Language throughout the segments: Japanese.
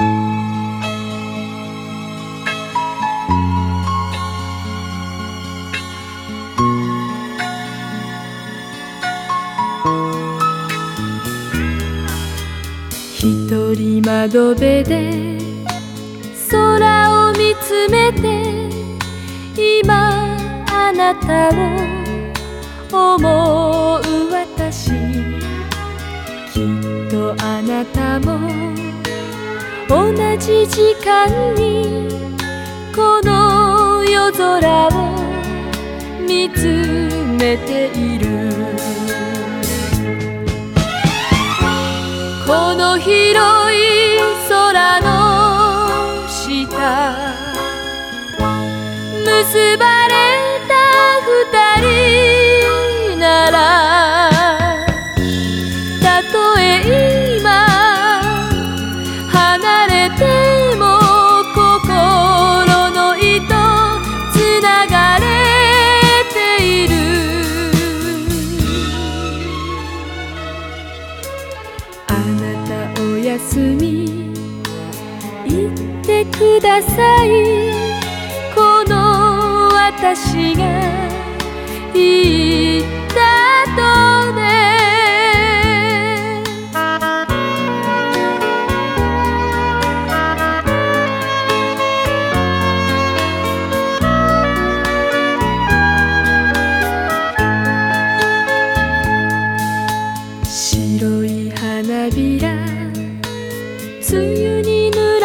一人窓辺で空を見つめて今あなたを思う私。きっとあなたも同じ時間にこの夜空を見つめている。この広い空の下結ばください。この私が言ったとね。白い花びら梅雨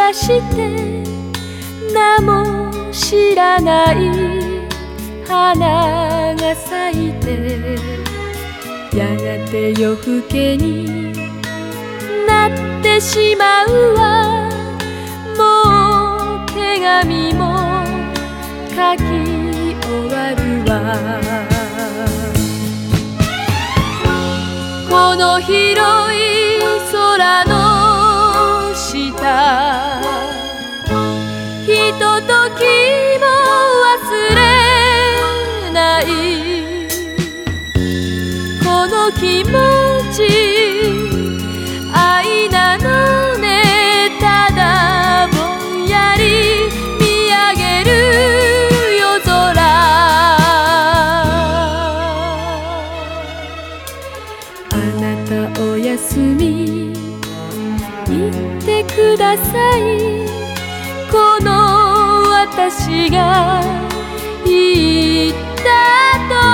に濡らして名も知らない花が咲いてやがて夜更けになってしまうわ。もう手紙も書き終わるわ。この広ひとときも忘れないこの気持ち愛なのねただぼんやり見上げる夜空。あなたおやすみ。言ってください。この私が言ったと